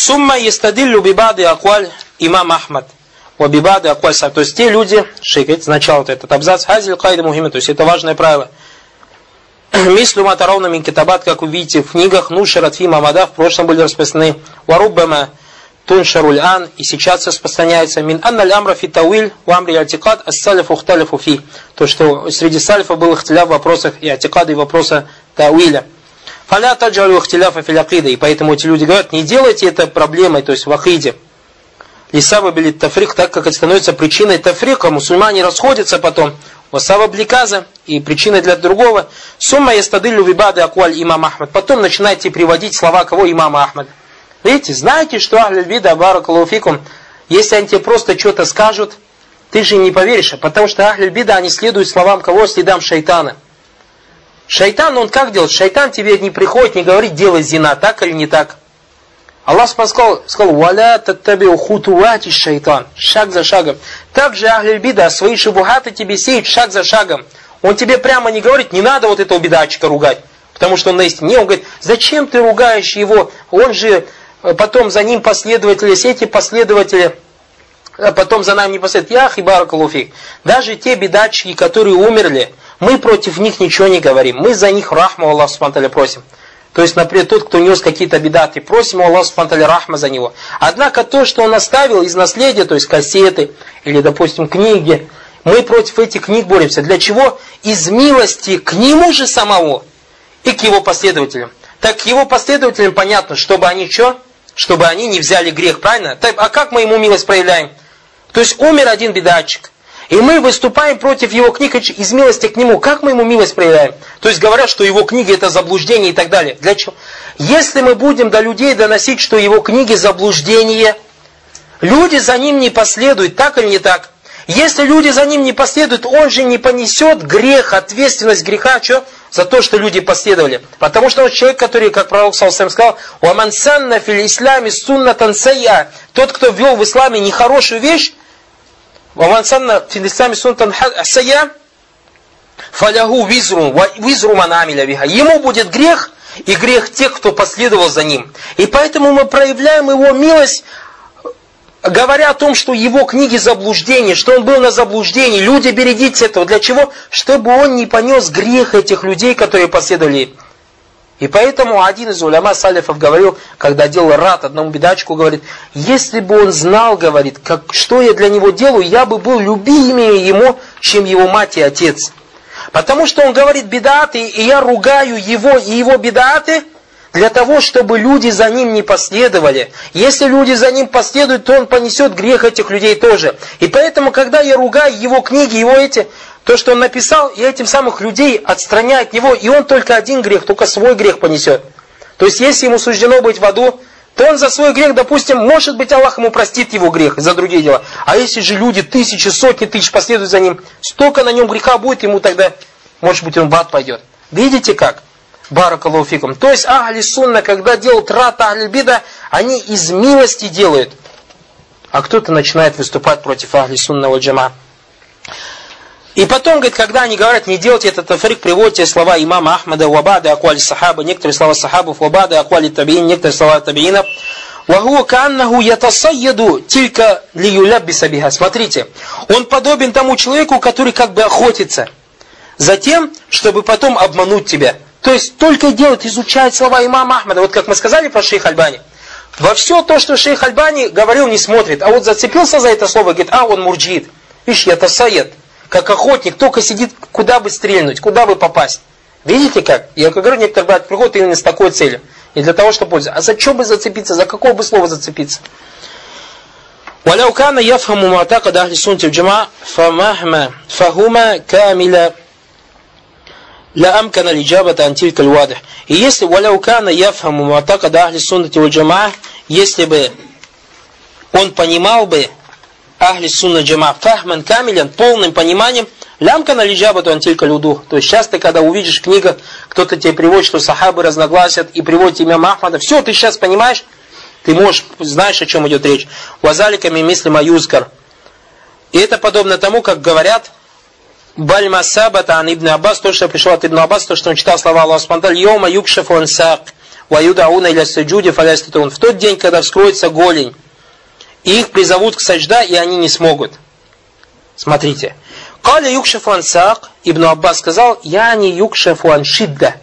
Сумма естадиллю бибады акваль имам Ахмад. Вабибады акваль саб. То есть те люди, шейх сначала вот этот абзац, хазиль кайда мухима, то есть это важное правило. Мислю матаровна мин китабат, как вы видите в книгах, нушарат фи мамада, в прошлом были распространены, варуббама туншаруль ан, и сейчас распространяется мин анна лямра фи тауиль, в амри атикад, ас салиф ухталифу фи. То, что среди салифа был ихтиля в вопросах и атикада, и вопроса тауиля. Фаля таджалю ихтиляфа филякида. И поэтому эти люди говорят, не делайте это проблемой, то есть в ахиде. Лисаба билит тафрик, так как это становится причиной тафрика. Мусульмане расходятся потом. Васава бликаза и причиной для другого. Сумма ястадылю вибады акуаль имам Ахмад. Потом начинайте приводить слова кого имама Ахмада. Видите, знаете, что Ахлюль Бида Баракалуфикум, если они тебе просто что-то скажут, ты же не поверишь, потому что Ахлюль Бида, они следуют словам кого? Следам шайтана. Шайтан, он как делает? Шайтан тебе не приходит, не говорит, делай зина, так или не так. Аллах сказал, сказал, «Валя таттаби ухутувати шайтан», шаг за шагом. Также Ахлюль Бида свои шубухаты тебе сеют шаг за шагом. Он тебе прямо не говорит, не надо вот этого бедачика ругать, потому что он на истине. Он говорит, зачем ты ругаешь его? Он же Э, потом за ним последователи, все эти последователи, а потом за нами не последуют. Ях и баракалуфик. Даже те бедачки, которые умерли, мы против них ничего не говорим. Мы за них рахму Аллах Субтитры просим. То есть, например, тот, кто нес какие-то бедаты, просим Аллах Субтитры рахма за него. Однако то, что он оставил из наследия, то есть кассеты или, допустим, книги, мы против этих книг боремся. Для чего? Из милости к нему же самому и к его последователям. Так к его последователям понятно, чтобы они что? чтобы они не взяли грех, правильно? А как мы ему милость проявляем? То есть умер один бедачик, и мы выступаем против его книг из милости к нему. Как мы ему милость проявляем? То есть говорят, что его книги это заблуждение и так далее. Для чего? Если мы будем до людей доносить, что его книги заблуждение, люди за ним не последуют, так или не так? Если люди за ним не последуют, он же не понесет грех, ответственность греха, что? За то, что люди последовали. Потому что он человек, который, как пророк Салсам сказал, «Уаман санна фил исламе суннатан сайя». Тот, кто ввел в исламе нехорошую вещь, «Уаман санна фил исламе суннатан сайя», фалягу визру, визру манамиля виха. Ему будет грех, и грех тех, кто последовал за ним. И поэтому мы проявляем его милость говоря о том, что его книги заблуждение, что он был на заблуждении, люди берегитесь этого. Для чего? Чтобы он не понес грех этих людей, которые последовали. И поэтому один из уляма салифов говорил, когда делал рад одному бедачку, говорит, если бы он знал, говорит, как, что я для него делаю, я бы был любимее ему, чем его мать и отец. Потому что он говорит бедаты, и я ругаю его и его бедаты, для того, чтобы люди за ним не последовали. Если люди за ним последуют, то он понесет грех этих людей тоже. И поэтому, когда я ругаю его книги, его эти, то, что он написал, я этим самых людей отстраняю от него, и он только один грех, только свой грех понесет. То есть, если ему суждено быть в аду, то он за свой грех, допустим, может быть, Аллах ему простит его грех за другие дела. А если же люди, тысячи, сотни тысяч последуют за ним, столько на нем греха будет, ему тогда, может быть, он в ад пойдет. Видите как? Баракалуфикум. То есть Ахли Сунна, когда делают рат Ахли они из милости делают. А кто-то начинает выступать против Ахли Сунна валь. И потом, говорит, когда они говорят, не делайте этот тафрик, приводите слова имама Ахмада, Вабада, Акуали Сахаба, некоторые слова Сахабов, Вабада, Акуали Табиин, некоторые слова Табиинов. Смотрите, он подобен тому человеку, который как бы охотится за тем, чтобы потом обмануть тебя. То есть только делать, изучать слова имама Ахмада. Вот как мы сказали про шейх Альбани. Во все то, что шейх Альбани говорил, не смотрит. А вот зацепился за это слово, говорит, а он мурджит. Видишь, я саед. Как охотник, только сидит, куда бы стрельнуть, куда бы попасть. Видите как? Я как говорю, некоторые братья приходят именно с такой целью. И для того, чтобы пользоваться. А за что бы зацепиться? За какого бы слова зацепиться? ولو كان يفهم معتقد أهل السنة والجماعة فمهما فهما كامل لا أمكن الإجابة عن تلك الواضح. И если ولو كان يفهم معتقد أهل السنة والجماعة, если бы он понимал бы Ахли Сунна Джама фахман камилян, полным пониманием, лямка на лиджабату антилька люду. То есть часто, когда увидишь в книгах, кто-то тебе приводит, что сахабы разногласят и приводит имя Махмада, все, ты сейчас понимаешь, ты можешь, знаешь, о чем идет речь. Вазаликами мисли маюзкар. И это подобно тому, как говорят, Бальма Сабата Ан Ибн Аббас, то, что пришел от Ибн Аббас, то, что он читал слова Аллаха Спанталь, Йома Юкшафу Ансак, ваюдауна или саджуди фалястатун. В тот день, когда вскроется голень, и их призовут к сажда, и они не смогут. Смотрите. Каля юкшафу ансак, Ибн Аббас сказал, я не юкшафу аншидда.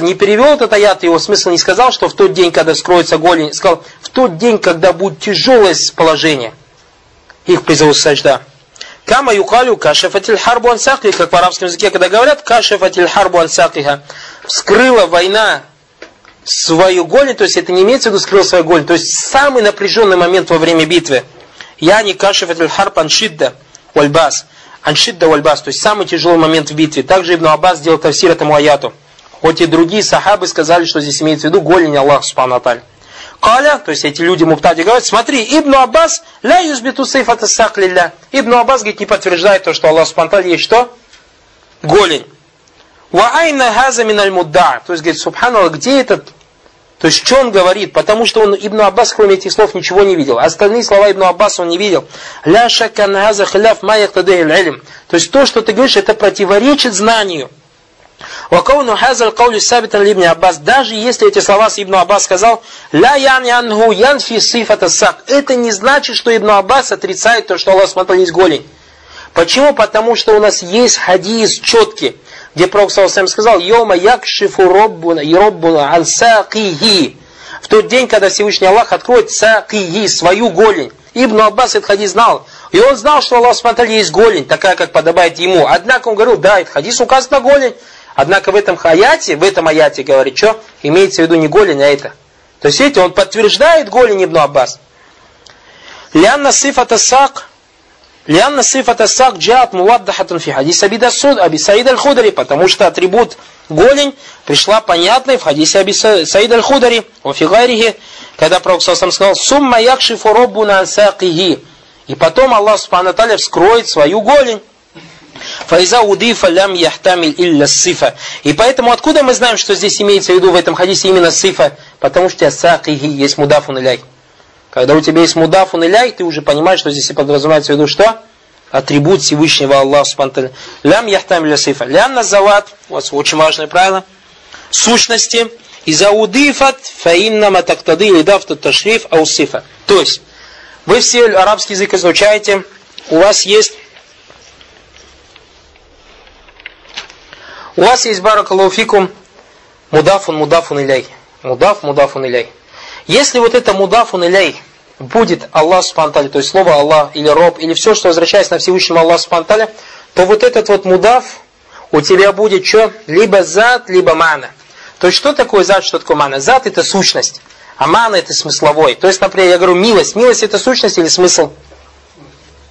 Не перевел этот аят, его смысл не сказал, что в тот день, когда вскроется голень, сказал, в тот день, когда будет тяжелое положение, их призовут сажда. Кама юкалю кашефатиль харбу ансакли, как в арабском языке, когда говорят кашефатиль харбу ансаклиха, вскрыла война свою голень, то есть это не имеется в виду скрыл свою голень, то есть самый напряженный момент во время битвы. Я не кашефатиль харб аншидда вальбас. Аншидда вальбас, то есть самый тяжелый момент в битве. Также Ибн Аббас сделал тавсир этому аяту. Хоть и другие сахабы сказали, что здесь имеется в виду голень Аллаха Субхану Каля, то есть эти люди муптади говорят, смотри, Ибн Аббас, ля юзбиту сейфата саклилля. Ибн Аббас, говорит, не подтверждает то, что Аллах Субхану есть что? Голень. Ва айна хаза миналь мудда. То есть, говорит, Субханаллах, где этот то есть, что он говорит? Потому что он, Ибн Аббас, кроме этих слов, ничего не видел. Остальные слова Ибн Аббаса он не видел. Ля шакканаза хляф илм. То есть, то, что ты говоришь, это противоречит знанию. Вакауну хазаль каули сабитан либни Аббас. Даже если эти слова с Ибн Аббас сказал, ля ян янху янфи сифата сак. Это не значит, что Ибн Аббас отрицает то, что Аллах смотрел есть голень. Почему? Потому что у нас есть хадис четкий, где Пророк Саусам сказал, Йома якшифу роббуна роббуна ан сакихи. В тот день, когда Всевышний Аллах откроет сакихи, свою голень. Ибн Аббас этот хадис знал. И он знал, что Аллах смотрел есть голень, такая, как подобает ему. Однако он говорил, да, этот хадис указан на голень. Однако в этом аяте, в этом аяте говорит, что имеется в виду не голень, а это. То есть, видите, он подтверждает голень Ибн Аббас. Лянна сифата сак, Лянна сифата сак джат муладдахатун фи хадис Абида Суд, Аби Саид аль-Худари, потому что атрибут голень пришла понятной в хадисе Аби Саид аль-Худари, в фигайрихи, когда Пророк сам сказал, сумма якшифу роббуна сакихи. И потом Аллах Субхану вскроет свою голень. Файза удифа лям яхтамиль илля сифа. И поэтому откуда мы знаем, что здесь имеется в виду в этом хадисе именно сифа? Потому что сакихи есть мудафун иляй. Когда у тебя есть мудафун иляй, ты уже понимаешь, что здесь подразумевается в виду что? Атрибут Всевышнего Аллаха Субтитры. Лям яхтам ля сифа. Лям назават, у вас очень важное правило, сущности. И заудифат фаинна матактады или дафту ташриф аусифа. То есть, вы все арабский язык изучаете, у вас есть У вас есть баракалуфикум мудафун мудафун иляй. Мудаф мудафун иляй. Если вот это мудафун иляй будет Аллах спантали, то есть слово Аллах или роб, или все, что возвращается на Всевышнего Аллах спантали, то вот этот вот мудаф у тебя будет что? Либо зад, либо мана. То есть что такое зад, что такое мана? Зад это сущность, а мана это смысловой. То есть, например, я говорю милость. Милость это сущность или смысл?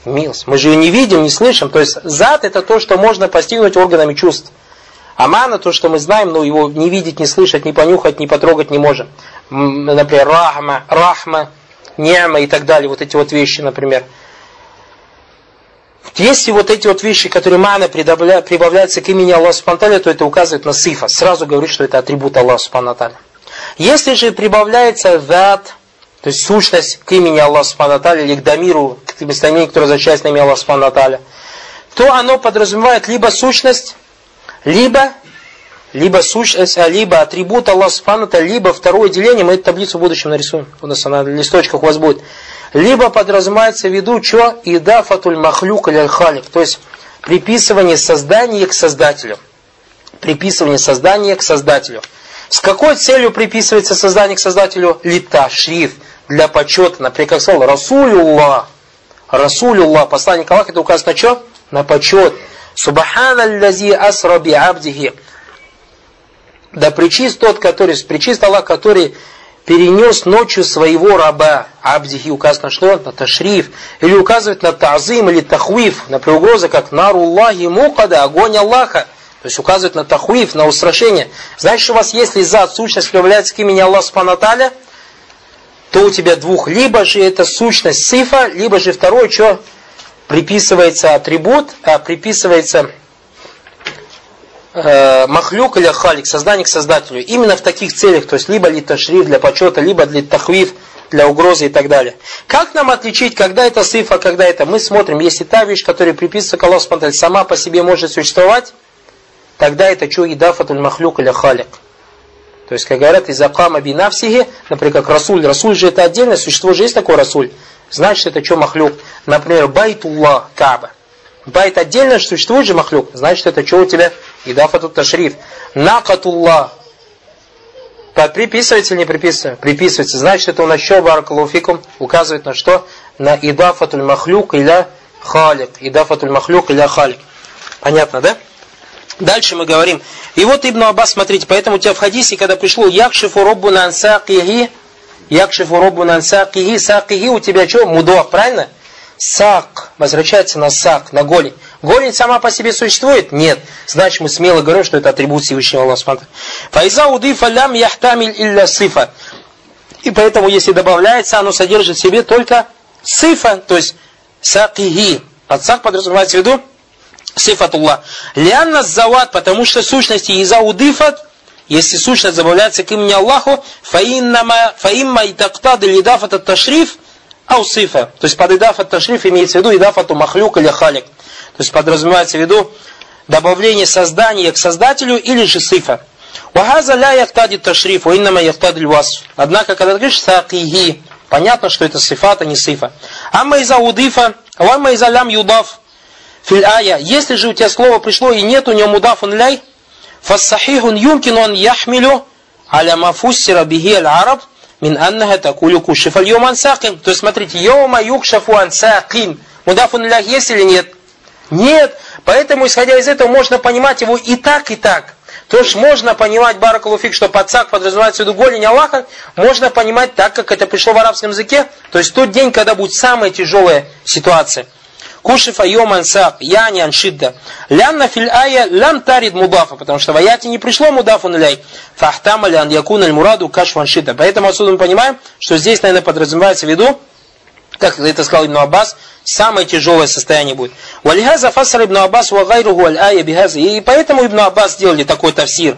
Милость. Мы же ее не видим, не слышим. То есть зад это то, что можно постигнуть органами чувств. Амана, то, что мы знаем, но его не видеть, не слышать, не понюхать, не потрогать не можем. Например, рахма, рахма, нема и так далее. Вот эти вот вещи, например. Если вот эти вот вещи, которые мана прибавляются к имени Аллаха Субхану то это указывает на сифа. Сразу говорит, что это атрибут Аллаха Субхану Если же прибавляется ват, то есть сущность к имени Аллаха Субхану или к дамиру, к местоимению, которое означает на имя Аллаха Субхану то оно подразумевает либо сущность, либо либо сущность, а либо атрибут Аллаха Субхану либо второе деление, мы эту таблицу в будущем нарисуем, у нас она на листочках у вас будет. Либо подразумевается в виду, что идафатуль махлюк или халик, то есть приписывание создания к создателю. Приписывание создания к создателю. С какой целью приписывается создание к создателю? Лита, шриф, для почета. Например, как сказал Расулюллах. Расулюллах, посланник Аллаха, это указано на что? На почет. Субхана аллази асра би абдихи. Да причист тот, который, причист Аллах, который перенес ночью своего раба. Абдихи указано что? На ташриф. Или указывает на тазим или тахвиф. На угроза, как наруллахи мукада, огонь Аллаха. То есть указывает на тахвиф, на устрашение. Значит, у вас если за сущность проявляется к имени Аллаха Субханаталя, то у тебя двух. Либо же это сущность сифа, либо же второе, что приписывается атрибут, а приписывается э, махлюк или халик, создание к создателю. Именно в таких целях, то есть либо для ташриф, для почета, либо для тахвив, для угрозы и так далее. Как нам отличить, когда это сифа, когда это? Мы смотрим, если та вещь, которая приписывается к Аллаху Спанталь, сама по себе может существовать, тогда это что идафатуль махлюк или халик. То есть, как говорят, из акама бинавсихи, например, как Расуль. Расуль же это отдельное существо, же есть такой Расуль. Значит, это что махлюк? Например, Байтуллах, Каба. Байт отдельно существует же махлюк. Значит, это что у тебя? Идафатут ташриф. Накатуллах. Приписывается или не приписывается? Приписывается. Значит, это у нас еще баракалуфикум указывает на что? На идафатуль махлюк или халик. Идафатуль махлюк или халик. Понятно, да? Дальше мы говорим. И вот Ибн Аббас, смотрите, поэтому у тебя в хадисе, когда пришло Якшифу Роббу Нансакихи, Якшифу Роббу Нансакихи, Сакихи у тебя что? Мудох, правильно? Сак, возвращается на сак, на голень. Голень сама по себе существует? Нет. Значит, мы смело говорим, что это атрибут Всевышнего Аллаха. Файза удифа лям яхтамиль илля сифа. И поэтому, если добавляется, оно содержит в себе только сифа, то есть сакихи. Под сак подразумевается в виду сифатуллах. Лианна зават, потому что сущности иза удифат, если сущность добавляется к имени Аллаху, фаимма и тактад или дафат от ташриф, ау сифа. То есть под идаф от ташриф имеется в виду идафату махлюк или халик. То есть подразумевается в виду добавление создания к создателю или же сифа. Вахаза ля яхтади ташриф, ва иннама яхтади васф. Однако, когда ты говоришь сакиги, понятно, что это сифат, а не сифа. Амма иза удифа, вамма иза лям юдаф, Филь ая, если же у тебя слово пришло и нет у него мудафун ляй, фассахихун юмкин он яхмилю аля мафуссира бихи аль-араб мин аннаха такулю кушиф аль саким. То есть смотрите, юкшафу ан саким. Мудафун ляй есть или нет? Нет. Поэтому, исходя из этого, можно понимать его и так, и так. То есть можно понимать Баракалуфик, что подсак подразумевается в виду голень Аллаха, можно понимать так, как это пришло в арабском языке, то есть тот день, когда будет самая тяжелая ситуация. Кушифа йоман сак, яни аншидда. Лянна филь ая лям тарид мудафа, потому что в аяте не пришло мудафу нуляй. Фахтама лян якун аль мураду кашфан шидда. Поэтому отсюда мы понимаем, что здесь, наверное, подразумевается в виду, как это сказал Ибн Аббас, самое тяжелое состояние будет. Валихаза фасар Ибн Аббас ва гайруху аль ая бихаза. И поэтому Ибн Аббас сделали такой тафсир.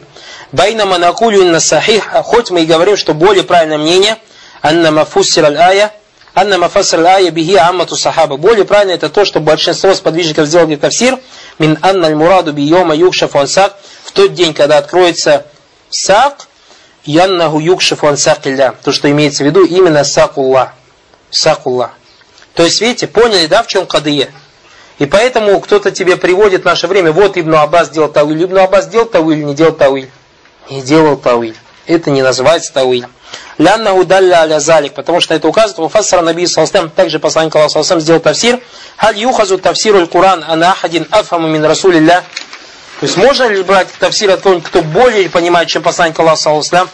Байна манакулю на сахих, хоть мы и говорим, что более правильное мнение, анна мафуссир аль ая, Анна мафаср ая бихи аммату сахаба. Более правильно это то, что большинство сподвижников сделали тафсир. Мин анна мураду бийома юкшафу ансак. В тот день, когда откроется сак, яннаху юкшафу ансак илля. То, что имеется в виду именно сакулла. Сакулла. То есть, видите, поняли, да, в чем кадыя? И поэтому кто-то тебе приводит в наше время, вот Ибн Аббас делал тауиль. Ибн Аббас делал тауиль, не делал тауиль. Не делал тауиль. Это не называется тауиль. Лянна удалля аля залик, потому что это указывает Муфассара Наби Салстам, также посланник Аллаха сделал тафсир. Халь юхазу тафсиру аль-Куран ана ахадин афаму мин расулилля. То есть можно ли брать тафсир от кого-нибудь, кто более понимает, чем посланник Аллаха Салстам?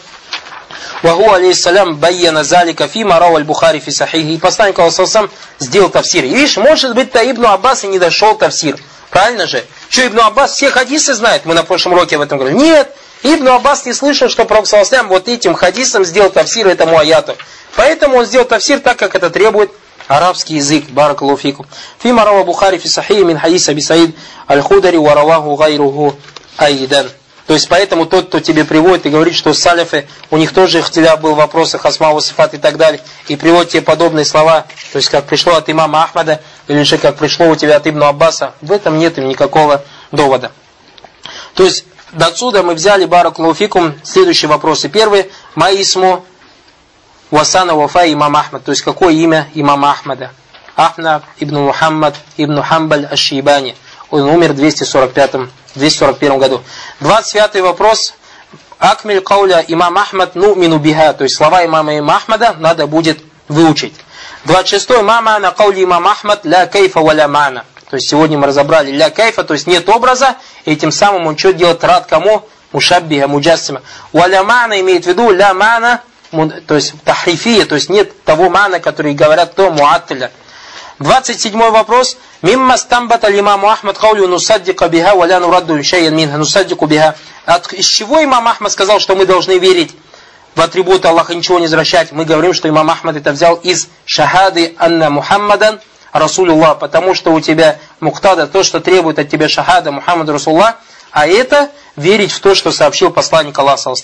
Ваху алейхиссалям байяна залика фи марау аль-Бухари фи сахихи. И посланник Аллаха Салстам сделал тафсир. И видишь, может быть, то Ибн Аббас и не дошел тафсир. Правильно же? Что Ибн Аббас все хадисы знает? Мы на прошлом уроке об этом говорили. Нет, Ибн Аббас не слышал, что Пророк Саласлям вот этим хадисом сделал тафсир этому аяту. Поэтому он сделал тафсир так, как это требует арабский язык. Баракалуфику. Фи марава Бухари фи сахи мин хадис Аби аль-Худари вараваху гайруху айдан. То есть поэтому тот, кто тебе приводит и говорит, что салифы, у них тоже ихтиля был в вопросах асмау сифат и так далее, и приводит тебе подобные слова, то есть как пришло от имама Ахмада, или же как пришло у тебя от Ибн Аббаса, в этом нет им никакого довода. То есть до отсюда мы взяли Баракулуфикум следующие вопросы. Первый. Маисму Васана Вафа имам Ахмад. То есть какое имя имама Ахмада? Ахнаб ибн Мухаммад ибн Хамбаль Аш-Шибани. Он умер в 245, 241 году. 25 вопрос. Акмиль кауля имам Ахмад ну мину биха. То есть слова имама имама Ахмада надо будет выучить. 26. Мама на каули имам Ахмад ля кайфа валя мана. То есть сегодня мы разобрали ля кайфа, то есть нет образа, и тем самым он что делает рад кому? Мушаббиха, муджассима. Валя мана имеет в виду ля мана, то есть тахрифия, то есть нет того мана, который говорят то муаттиля. 27 вопрос. Мимма стамбата имаму Ахмад каулю нусаддика биха валя нурадду шайян минха нусаддику биха. От, из чего имам Ахмад сказал, что мы должны верить в атрибуты Аллаха, ничего не возвращать? Мы говорим, что имам Ахмад это взял из шахады анна Мухаммадан Расулуллах, потому что у тебя муктада, то, что требует от тебя шахада Мухаммад Расуллах, а это верить в то, что сообщил посланник Аллаха.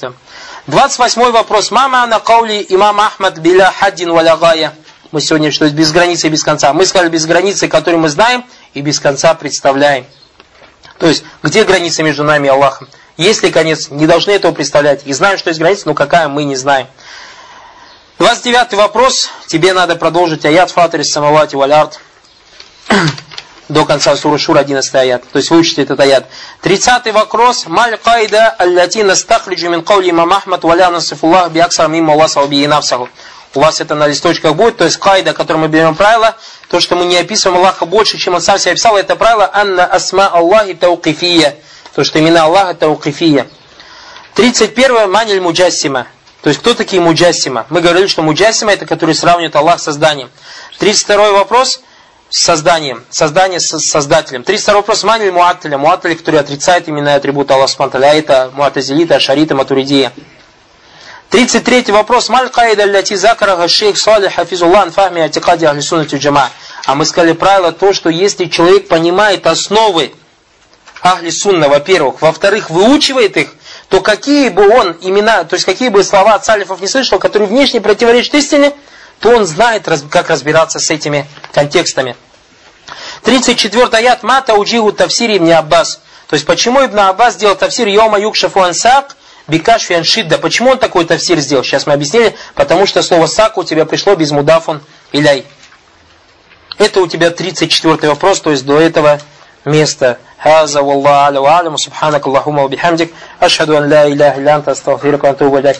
28 вопрос. Мама на каули имам Ахмад биля хаддин валягая. Мы сегодня что без границы и без конца. Мы сказали без границы, которую мы знаем, и без конца представляем. То есть, где граница между нами и Аллахом? Есть ли конец? Не должны этого представлять. И знаем, что есть граница, но какая мы не знаем. 29 вопрос. Тебе надо продолжить аят фатарис самавати валярд до конца суры Шур 11 аят. То есть выучите этот аят. 30 вопрос. Маль кайда аллати настахриджу мин каули имам Ахмад валя насифуллах би аксар мимма васау би нафсаху. У вас это на листочках будет, то есть кайда, которым мы берем правило, то, что мы не описываем Аллаха больше, чем он сам себя описал, это правило анна асма Аллахи таукифия. То, что имена Аллаха таукифия. 31 маниль муджассима. То есть, кто такие муджассима? Мы говорили, что муджассима это который сравнивает Аллах с созданием. 32 вопрос с созданием. Создание с создателем. 32 вопрос маниль муатталя. Муатталя, который отрицает имена и атрибуты Аллаха Субтитры. Это муатазилита, шарита, матуридия. 33 вопрос. Маль каида ляти закарага шейх салих хафизуллах анфахми атикади ахлисунати джама. А мы сказали правило то, что если человек понимает основы Ахли во-первых, во-вторых, выучивает их, то какие бы он имена, то есть какие бы слова от салифов не слышал, которые внешне противоречат истине, то он знает, как разбираться с этими контекстами. 34 аят Мата уджигу тавсири ибн Аббас. То есть почему Ибн Аббас сделал тавсир Йома Юкшафу Ансак Бикаш Фианшидда. Почему он такой тавсир сделал? Сейчас мы объяснили. Потому что слово сак у тебя пришло без мудафун иляй. Это у тебя 34 вопрос, то есть до этого места. هذا والله أعلم وأعلم سبحانك اللهم وبحمدك أشهد أن لا إله إلا أنت أستغفرك وأتوب إليك